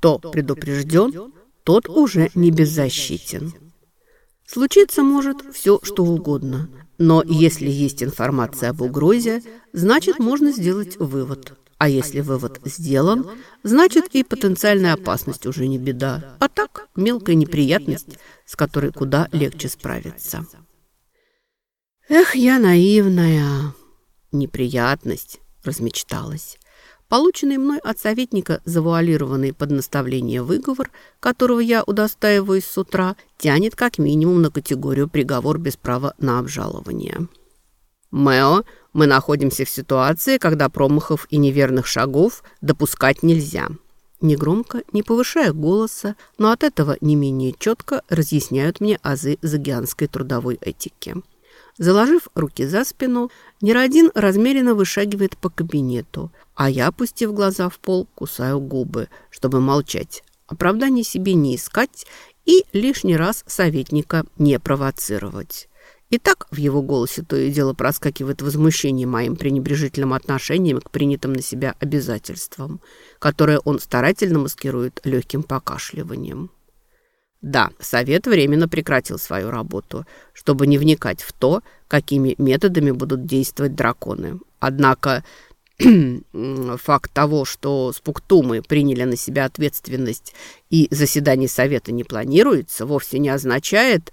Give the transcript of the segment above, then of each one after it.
Кто предупрежден, тот уже не беззащитен. Случиться может все, что угодно. Но если есть информация об угрозе, значит, можно сделать вывод. А если вывод сделан, значит и потенциальная опасность уже не беда. А так, мелкая неприятность, с которой куда легче справиться. Эх, я наивная. Неприятность, размечталась. Полученный мной от советника завуалированный под наставление выговор, которого я удостаиваюсь с утра, тянет как минимум на категорию приговор без права на обжалование. «Мэо, мы находимся в ситуации, когда промахов и неверных шагов допускать нельзя». Негромко, не повышая голоса, но от этого не менее четко разъясняют мне азы загианской трудовой этики. Заложив руки за спину, Неродин размеренно вышагивает по кабинету, а я, опустив глаза в пол, кусаю губы, чтобы молчать, оправданий себе не искать и лишний раз советника не провоцировать. И так в его голосе то и дело проскакивает возмущение моим пренебрежительным отношением к принятым на себя обязательствам, которое он старательно маскирует легким покашливанием. Да, совет временно прекратил свою работу, чтобы не вникать в то, какими методами будут действовать драконы. Однако факт того, что спуктумы приняли на себя ответственность и заседание совета не планируется, вовсе не означает...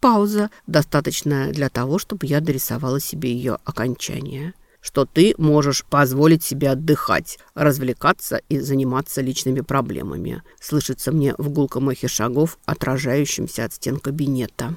Пауза, достаточная для того, чтобы я дорисовала себе ее окончание что ты можешь позволить себе отдыхать, развлекаться и заниматься личными проблемами. Слышится мне в гулком эхе шагов, отражающимся от стен кабинета.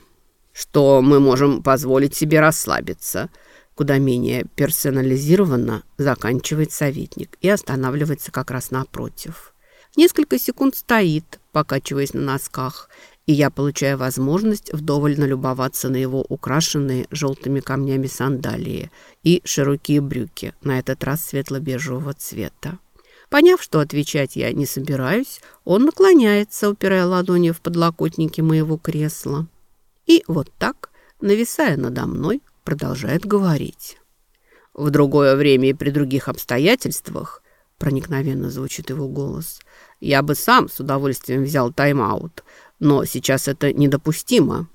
Что мы можем позволить себе расслабиться. Куда менее персонализированно заканчивает советник и останавливается как раз напротив. Несколько секунд стоит, покачиваясь на носках, и я получаю возможность вдоволь налюбоваться на его украшенные желтыми камнями сандалии и широкие брюки, на этот раз светло-бежевого цвета. Поняв, что отвечать я не собираюсь, он наклоняется, упирая ладони в подлокотники моего кресла. И вот так, нависая надо мной, продолжает говорить. В другое время и при других обстоятельствах, проникновенно звучит его голос, я бы сам с удовольствием взял тайм-аут, но сейчас это недопустимо.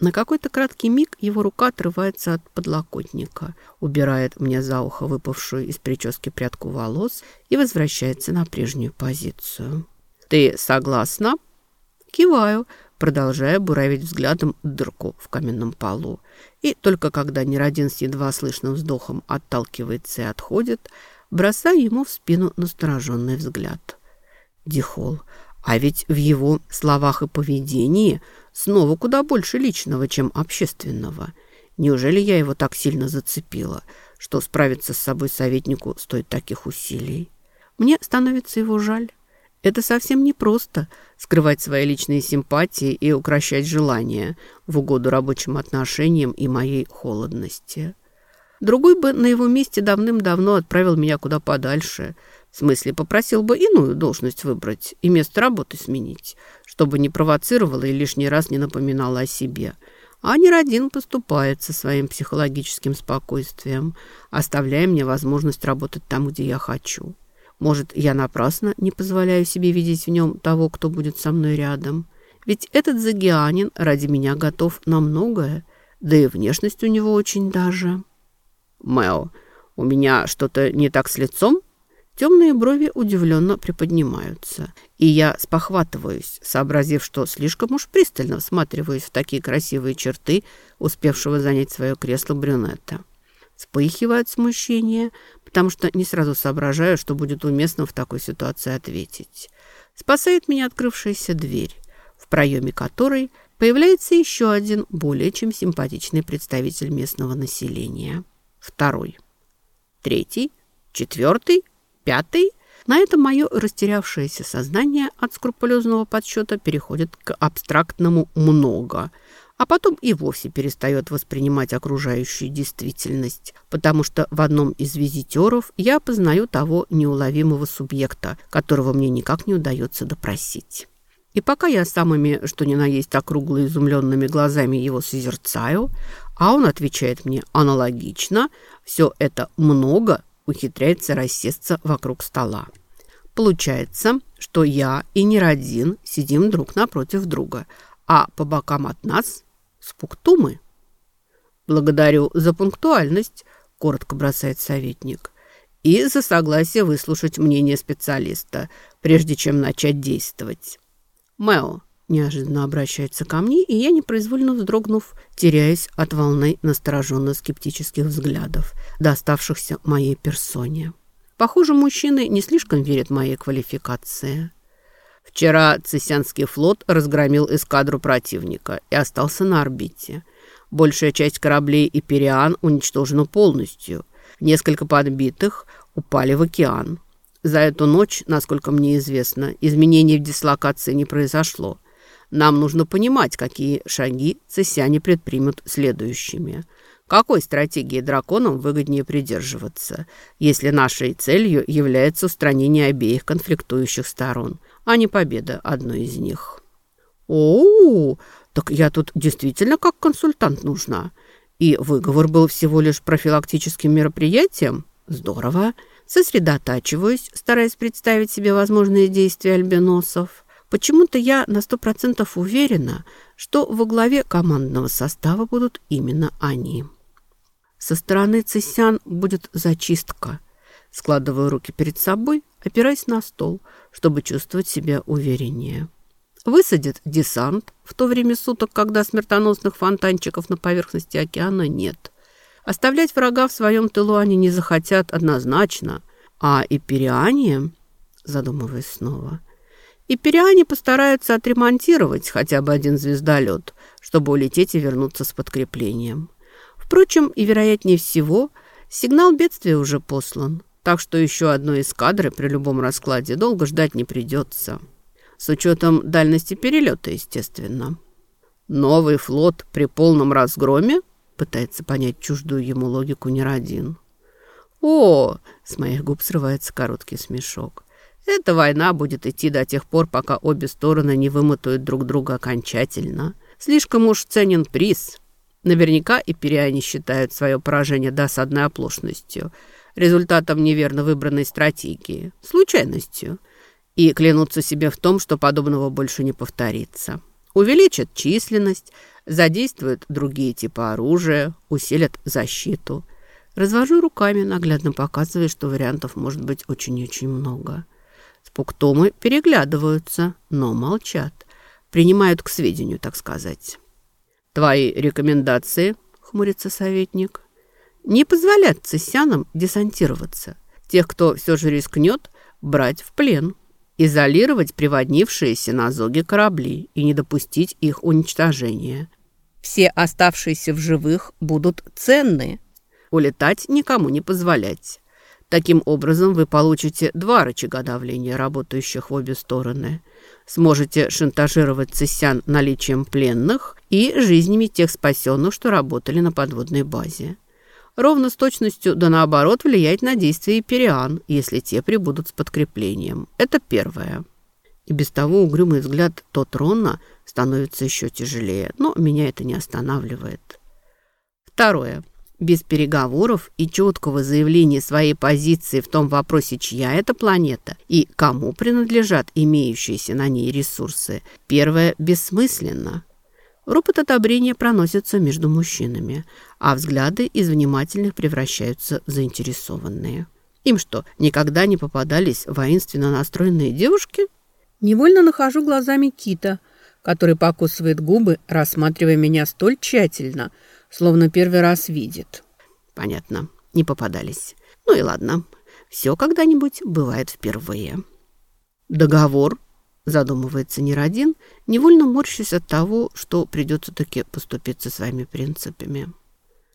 На какой-то краткий миг его рука отрывается от подлокотника, убирает мне за ухо выпавшую из прически прядку волос и возвращается на прежнюю позицию. «Ты согласна?» Киваю, продолжая буравить взглядом дырку в каменном полу. И только когда Неродин с едва слышным вздохом отталкивается и отходит, бросаю ему в спину настороженный взгляд. Дихол, а ведь в его словах и поведении снова куда больше личного, чем общественного. Неужели я его так сильно зацепила, что справиться с собой советнику стоит таких усилий? Мне становится его жаль. Это совсем непросто – скрывать свои личные симпатии и укращать желания в угоду рабочим отношениям и моей холодности. Другой бы на его месте давным-давно отправил меня куда подальше – в смысле, попросил бы иную должность выбрать и место работы сменить, чтобы не провоцировала и лишний раз не напоминала о себе. А Неродин поступает со своим психологическим спокойствием, оставляя мне возможность работать там, где я хочу. Может, я напрасно не позволяю себе видеть в нем того, кто будет со мной рядом. Ведь этот загианин ради меня готов на многое, да и внешность у него очень даже. «Мэо, у меня что-то не так с лицом?» Темные брови удивленно приподнимаются, и я спохватываюсь, сообразив, что слишком уж пристально всматриваюсь в такие красивые черты успевшего занять свое кресло брюнета. Вспыхивает смущение, потому что не сразу соображаю, что будет уместно в такой ситуации ответить. Спасает меня открывшаяся дверь, в проеме которой появляется еще один более чем симпатичный представитель местного населения. Второй. Третий. Четвертый Пятый. На этом мое растерявшееся сознание от скрупулезного подсчета переходит к абстрактному «много», а потом и вовсе перестает воспринимать окружающую действительность, потому что в одном из визитеров я познаю того неуловимого субъекта, которого мне никак не удается допросить. И пока я самыми, что ни на есть, округло изумленными глазами его созерцаю, а он отвечает мне аналогично, все это много ухитряется рассесться вокруг стола. Получается, что я и Неродин сидим друг напротив друга, а по бокам от нас спуктумы. «Благодарю за пунктуальность», – коротко бросает советник, «и за согласие выслушать мнение специалиста, прежде чем начать действовать». «Мэо, неожиданно обращается ко мне, и я, непроизвольно вздрогнув, теряясь от волны настороженно-скептических взглядов, доставшихся моей персоне. Похоже, мужчины не слишком верят моей квалификации. Вчера Цесянский флот разгромил эскадру противника и остался на орбите. Большая часть кораблей «Ипериан» уничтожена полностью. Несколько подбитых упали в океан. За эту ночь, насколько мне известно, изменений в дислокации не произошло – нам нужно понимать, какие шаги цесяне предпримут следующими. Какой стратегии драконам выгоднее придерживаться, если нашей целью является устранение обеих конфликтующих сторон, а не победа одной из них? О, так я тут действительно как консультант нужна. И выговор был всего лишь профилактическим мероприятием? Здорово. Сосредотачиваюсь, стараясь представить себе возможные действия альбиносов. Почему-то я на сто процентов уверена, что во главе командного состава будут именно они. Со стороны цесян будет зачистка. Складываю руки перед собой, опираясь на стол, чтобы чувствовать себя увереннее. Высадят десант в то время суток, когда смертоносных фонтанчиков на поверхности океана нет. Оставлять врага в своем тылу они не захотят однозначно, а и периане, задумываясь снова, и Периане постараются отремонтировать хотя бы один звездолет, чтобы улететь и вернуться с подкреплением. Впрочем, и вероятнее всего, сигнал бедствия уже послан, так что еще одной эскадры при любом раскладе долго ждать не придется. С учетом дальности перелета, естественно. Новый флот при полном разгроме пытается понять чуждую ему логику Неродин. «О!» — с моих губ срывается короткий смешок. Эта война будет идти до тех пор, пока обе стороны не вымотают друг друга окончательно. Слишком уж ценен приз. Наверняка и периане считают свое поражение досадной оплошностью, результатом неверно выбранной стратегии, случайностью, и клянутся себе в том, что подобного больше не повторится. Увеличат численность, задействуют другие типы оружия, усилят защиту. Развожу руками, наглядно показывая, что вариантов может быть очень-очень много. Спуктомы переглядываются, но молчат. Принимают к сведению, так сказать. «Твои рекомендации?» — хмурится советник. «Не позволят цессянам десантироваться. Тех, кто все же рискнет, брать в плен. Изолировать приводнившиеся на зоге корабли и не допустить их уничтожения. Все оставшиеся в живых будут ценны. Улетать никому не позволять. Таким образом, вы получите два рычага давления, работающих в обе стороны. Сможете шантажировать цесян наличием пленных и жизнями тех спасенных, что работали на подводной базе. Ровно с точностью да наоборот влиять на действия Ипериан, если те прибудут с подкреплением. Это первое. И без того угрюмый взгляд Тотрона становится еще тяжелее, но меня это не останавливает. Второе. Без переговоров и четкого заявления своей позиции в том вопросе, чья это планета и кому принадлежат имеющиеся на ней ресурсы, первое бессмысленно. Ропот одобрения проносится между мужчинами, а взгляды из внимательных превращаются в заинтересованные. Им что, никогда не попадались воинственно настроенные девушки? Невольно нахожу глазами Кита, который покусывает губы, рассматривая меня столь тщательно – словно первый раз видит. Понятно, не попадались. Ну и ладно, все когда-нибудь бывает впервые. Договор, задумывается Неродин, невольно морщусь от того, что придется таки поступиться своими принципами.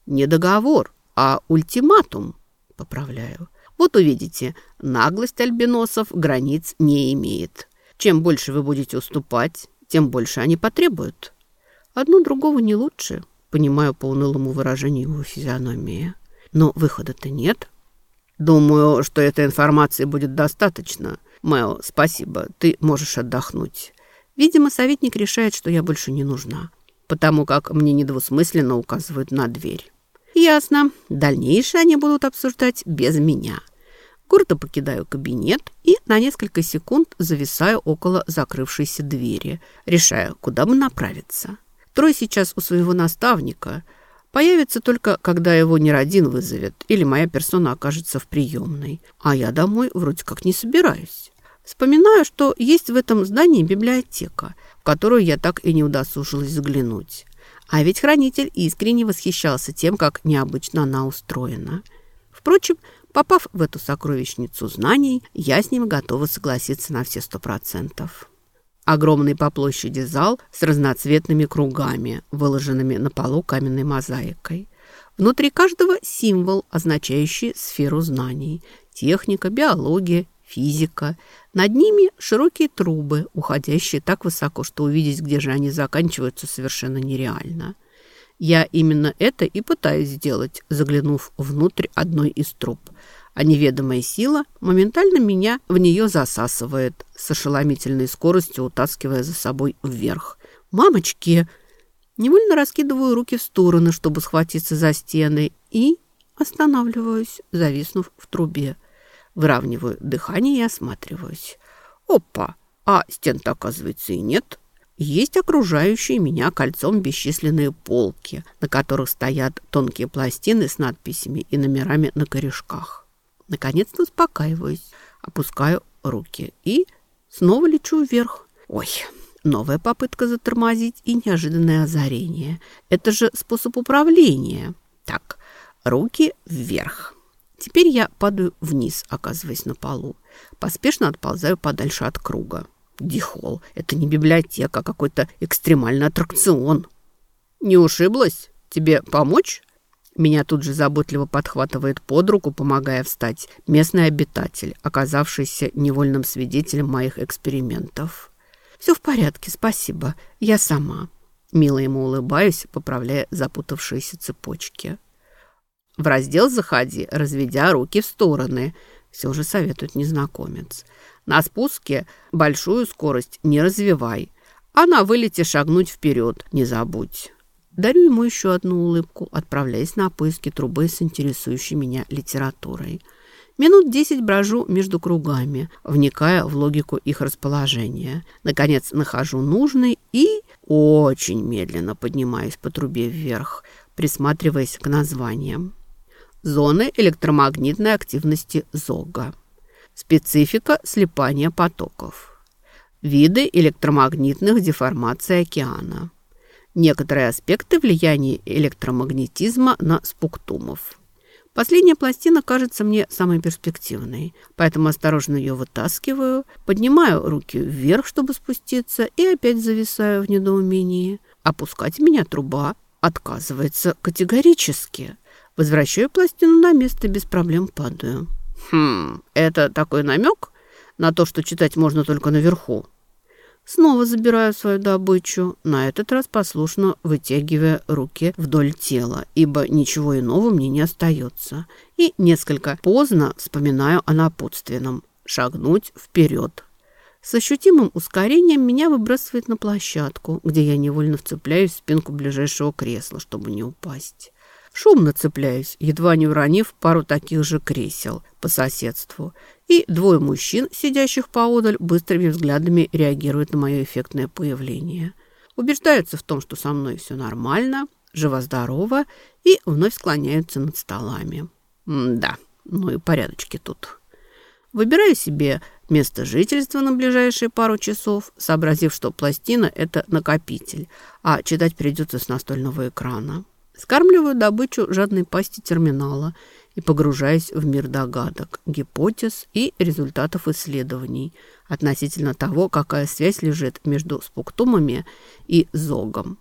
Не договор, а ультиматум, поправляю. Вот увидите, наглость альбиносов границ не имеет. Чем больше вы будете уступать, тем больше они потребуют. Одно другого не лучше – понимаю по унылому выражению его физиономии. Но выхода-то нет. Думаю, что этой информации будет достаточно. Мэо, спасибо, ты можешь отдохнуть. Видимо, советник решает, что я больше не нужна, потому как мне недвусмысленно указывают на дверь. Ясно. Дальнейшее они будут обсуждать без меня. Гордо покидаю кабинет и на несколько секунд зависаю около закрывшейся двери, решая, куда бы направиться. Трой сейчас у своего наставника. Появится только, когда его Неродин вызовет или моя персона окажется в приемной. А я домой вроде как не собираюсь. Вспоминаю, что есть в этом здании библиотека, в которую я так и не удосужилась заглянуть. А ведь хранитель искренне восхищался тем, как необычно она устроена. Впрочем, Попав в эту сокровищницу знаний, я с ним готова согласиться на все сто процентов. Огромный по площади зал с разноцветными кругами, выложенными на полу каменной мозаикой. Внутри каждого символ, означающий сферу знаний. Техника, биология, физика. Над ними широкие трубы, уходящие так высоко, что увидеть, где же они заканчиваются, совершенно нереально. Я именно это и пытаюсь сделать, заглянув внутрь одной из труб. А неведомая сила моментально меня в нее засасывает, с ошеломительной скоростью утаскивая за собой вверх. «Мамочки!» Невольно раскидываю руки в стороны, чтобы схватиться за стены, и останавливаюсь, зависнув в трубе. Выравниваю дыхание и осматриваюсь. «Опа! А стен-то, оказывается, и нет!» Есть окружающие меня кольцом бесчисленные полки, на которых стоят тонкие пластины с надписями и номерами на корешках. Наконец-то успокаиваюсь, опускаю руки и снова лечу вверх. Ой, новая попытка затормозить и неожиданное озарение. Это же способ управления. Так, руки вверх. Теперь я падаю вниз, оказываясь на полу. Поспешно отползаю подальше от круга. Дихол, это не библиотека, а какой-то экстремальный аттракцион. Не ушиблась? Тебе помочь? Меня тут же заботливо подхватывает под руку, помогая встать, местный обитатель, оказавшийся невольным свидетелем моих экспериментов. «Все в порядке, спасибо. Я сама». Мило ему улыбаюсь, поправляя запутавшиеся цепочки. «В раздел заходи, разведя руки в стороны», — все же советует незнакомец. На спуске большую скорость не развивай, а на вылете шагнуть вперед не забудь. Дарю ему еще одну улыбку, отправляясь на поиски трубы с интересующей меня литературой. Минут десять брожу между кругами, вникая в логику их расположения. Наконец нахожу нужный и очень медленно поднимаюсь по трубе вверх, присматриваясь к названиям. Зоны электромагнитной активности ЗОГа. Специфика слипания потоков. Виды электромагнитных деформаций океана. Некоторые аспекты влияния электромагнетизма на спуктумов. Последняя пластина кажется мне самой перспективной, поэтому осторожно ее вытаскиваю, поднимаю руки вверх, чтобы спуститься, и опять зависаю в недоумении. Опускать меня труба отказывается категорически. Возвращаю пластину на место, без проблем падаю. Хм, это такой намек на то, что читать можно только наверху. Снова забираю свою добычу, на этот раз послушно вытягивая руки вдоль тела, ибо ничего иного мне не остается. И несколько поздно вспоминаю о напутственном – шагнуть вперед. С ощутимым ускорением меня выбрасывает на площадку, где я невольно вцепляюсь в спинку ближайшего кресла, чтобы не упасть. Шумно цепляюсь, едва не уронив пару таких же кресел по соседству. И двое мужчин, сидящих поодаль, быстрыми взглядами реагируют на мое эффектное появление. Убеждаются в том, что со мной все нормально, живо-здорово, и вновь склоняются над столами. М да, ну и порядочки тут. Выбираю себе место жительства на ближайшие пару часов, сообразив, что пластина – это накопитель, а читать придется с настольного экрана. Скармливаю добычу жадной пасти терминала и погружаюсь в мир догадок, гипотез и результатов исследований относительно того, какая связь лежит между спуктумами и зогом.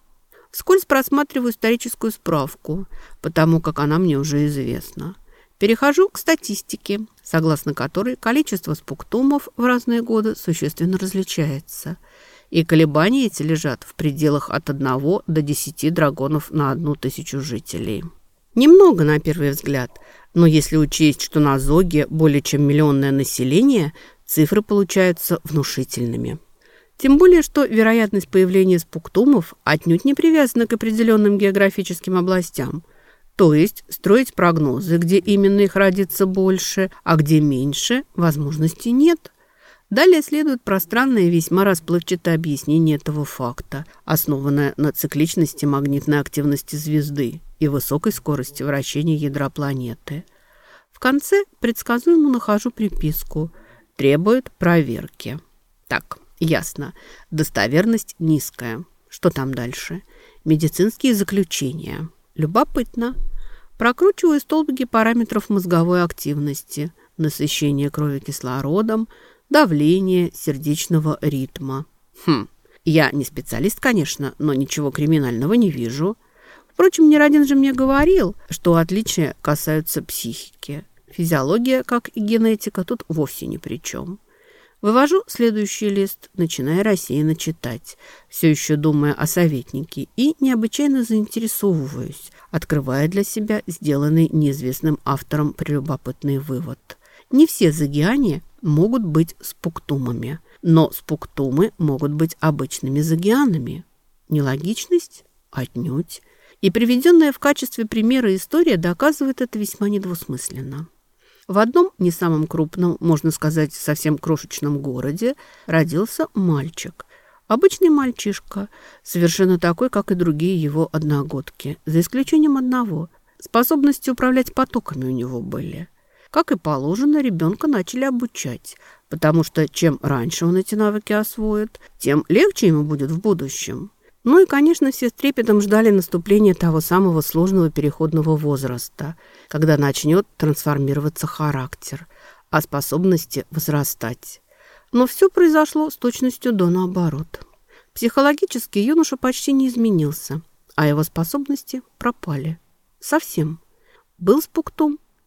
Вскользь просматриваю историческую справку, потому как она мне уже известна. Перехожу к статистике, согласно которой количество спуктумов в разные годы существенно различается – и колебания эти лежат в пределах от 1 до 10 драгонов на одну тысячу жителей. Немного на первый взгляд, но если учесть, что на Зоге более чем миллионное население, цифры получаются внушительными. Тем более, что вероятность появления спуктумов отнюдь не привязана к определенным географическим областям. То есть строить прогнозы, где именно их родится больше, а где меньше, возможностей нет. Далее следует пространное весьма расплывчатое объяснение этого факта, основанное на цикличности магнитной активности звезды и высокой скорости вращения ядра планеты. В конце предсказуемо нахожу приписку «Требует проверки». Так, ясно. Достоверность низкая. Что там дальше? Медицинские заключения. Любопытно. Прокручиваю столбики параметров мозговой активности, насыщение крови кислородом, давление сердечного ритма. Хм, я не специалист, конечно, но ничего криминального не вижу. Впрочем, не один же мне говорил, что отличия касаются психики. Физиология, как и генетика, тут вовсе ни при чем. Вывожу следующий лист, начиная рассеянно читать, все еще думая о советнике, и необычайно заинтересовываюсь, открывая для себя сделанный неизвестным автором прелюбопытный вывод. Не все загиане могут быть спуктумами, но спуктумы могут быть обычными загианами. Нелогичность? Отнюдь. И приведенная в качестве примера история доказывает это весьма недвусмысленно. В одном, не самом крупном, можно сказать, совсем крошечном городе родился мальчик. Обычный мальчишка, совершенно такой, как и другие его одногодки, за исключением одного. Способности управлять потоками у него были. Как и положено, ребенка начали обучать, потому что чем раньше он эти навыки освоит, тем легче ему будет в будущем. Ну и, конечно, все с трепетом ждали наступления того самого сложного переходного возраста, когда начнет трансформироваться характер, а способности возрастать. Но все произошло с точностью до наоборот. Психологически юноша почти не изменился, а его способности пропали. Совсем. Был с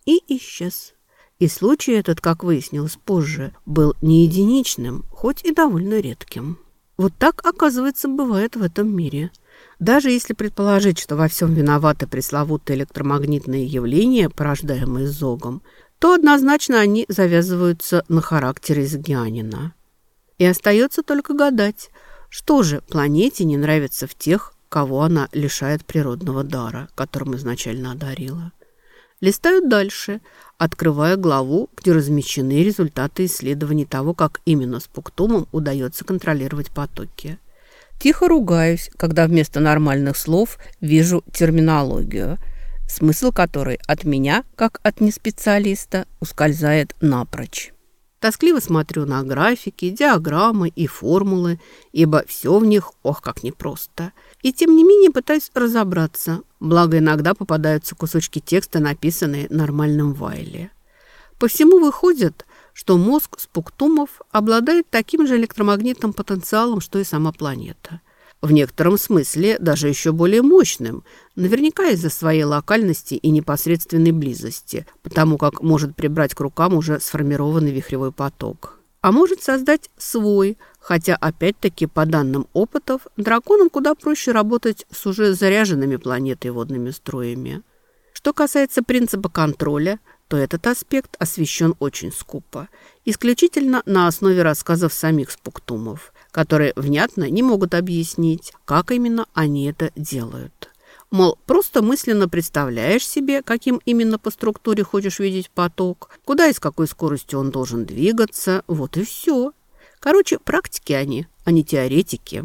и исчез. И случай этот, как выяснилось позже, был не единичным, хоть и довольно редким. Вот так, оказывается, бывает в этом мире. Даже если предположить, что во всем виноваты пресловутые электромагнитные явления, порождаемые зогом, то однозначно они завязываются на характере изгианина. И остается только гадать, что же планете не нравится в тех, кого она лишает природного дара, которым изначально одарила. Листают дальше, открывая главу, где размещены результаты исследований того, как именно с пуктумом удается контролировать потоки. Тихо ругаюсь, когда вместо нормальных слов вижу терминологию, смысл которой от меня, как от неспециалиста, ускользает напрочь. Тоскливо смотрю на графики, диаграммы и формулы, ибо все в них, ох, как непросто. И тем не менее пытаюсь разобраться, благо иногда попадаются кусочки текста, написанные нормальным Вайле. По всему выходит, что мозг спуктумов обладает таким же электромагнитным потенциалом, что и сама планета в некотором смысле даже еще более мощным, наверняка из-за своей локальности и непосредственной близости, потому как может прибрать к рукам уже сформированный вихревой поток. А может создать свой, хотя опять-таки по данным опытов, драконам куда проще работать с уже заряженными планетой водными строями. Что касается принципа контроля, то этот аспект освещен очень скупо, исключительно на основе рассказов самих спуктумов – которые внятно не могут объяснить, как именно они это делают. Мол, просто мысленно представляешь себе, каким именно по структуре хочешь видеть поток, куда и с какой скоростью он должен двигаться, вот и все. Короче, практики они, а не теоретики.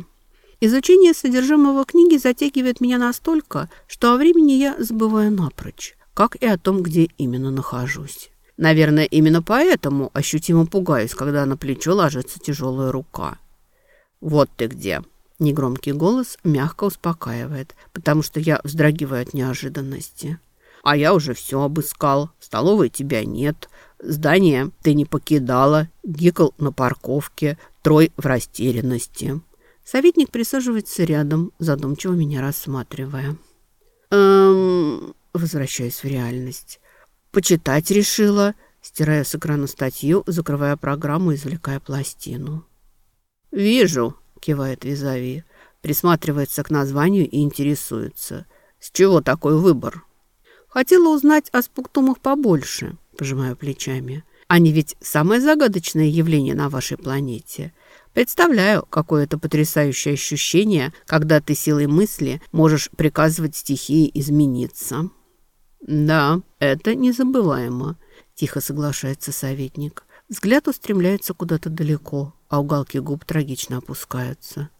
Изучение содержимого книги затягивает меня настолько, что о времени я забываю напрочь, как и о том, где именно нахожусь. Наверное, именно поэтому ощутимо пугаюсь, когда на плечо ложится тяжелая рука. «Вот ты где!» Негромкий голос мягко успокаивает, потому что я вздрагиваю от неожиданности. «А я уже все обыскал. Столовой тебя нет. Здание ты не покидала. Гикл на парковке. Трой в растерянности». Советник присаживается рядом, задумчиво меня рассматривая. «Эм...» Возвращаюсь в реальность. «Почитать решила», стирая с экрана статью, закрывая программу, извлекая пластину. «Вижу», — кивает Визави, присматривается к названию и интересуется. «С чего такой выбор?» «Хотела узнать о спуктумах побольше», — пожимаю плечами. «Они ведь самое загадочное явление на вашей планете. Представляю, какое это потрясающее ощущение, когда ты силой мысли можешь приказывать стихии измениться». «Да, это незабываемо», — тихо соглашается советник. Взгляд устремляется куда-то далеко, а уголки губ трагично опускаются.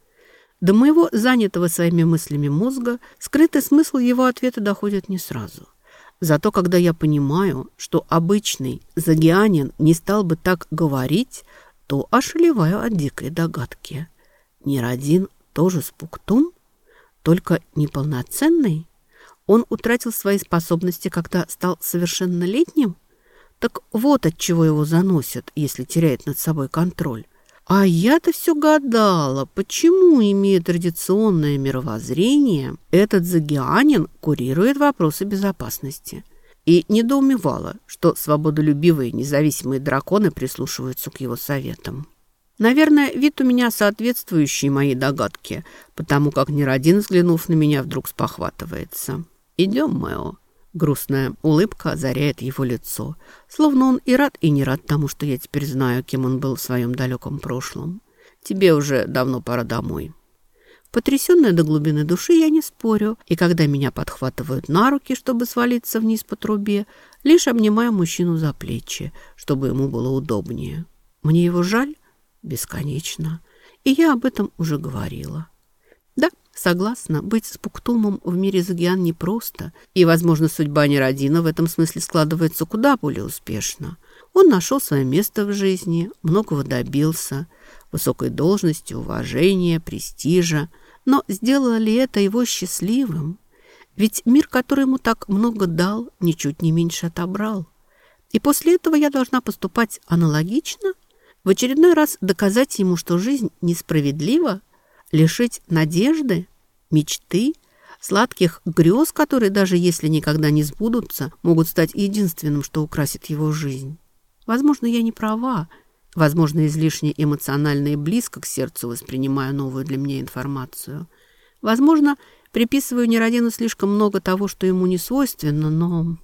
До моего занятого своими мыслями мозга скрытый смысл его ответа доходит не сразу. Зато когда я понимаю, что обычный загианин не стал бы так говорить, то ошалеваю от дикой догадки. Неродин тоже спуктум, только неполноценный? Он утратил свои способности, когда стал совершеннолетним? Так вот от чего его заносят, если теряет над собой контроль. А я-то все гадала, почему, имея традиционное мировоззрение, этот загианин курирует вопросы безопасности. И недоумевала, что свободолюбивые независимые драконы прислушиваются к его советам. Наверное, вид у меня соответствующий моей догадке, потому как Неродин, взглянув на меня, вдруг спохватывается. «Идем, Мэо». Грустная улыбка озаряет его лицо, словно он и рад, и не рад тому, что я теперь знаю, кем он был в своем далеком прошлом. Тебе уже давно пора домой. Потрясенная до глубины души, я не спорю, и когда меня подхватывают на руки, чтобы свалиться вниз по трубе, лишь обнимаю мужчину за плечи, чтобы ему было удобнее. Мне его жаль? Бесконечно. И я об этом уже говорила. Согласна, быть с Пуктумом в мире Загиан непросто, и, возможно, судьба Неродина в этом смысле складывается куда более успешно. Он нашел свое место в жизни, многого добился, высокой должности, уважения, престижа. Но сделало ли это его счастливым? Ведь мир, который ему так много дал, ничуть не меньше отобрал. И после этого я должна поступать аналогично? В очередной раз доказать ему, что жизнь несправедлива? Лишить надежды, мечты, сладких грез, которые, даже если никогда не сбудутся, могут стать единственным, что украсит его жизнь. Возможно, я не права. Возможно, излишне эмоционально и близко к сердцу воспринимаю новую для меня информацию. Возможно, приписываю Нерадину слишком много того, что ему не свойственно, но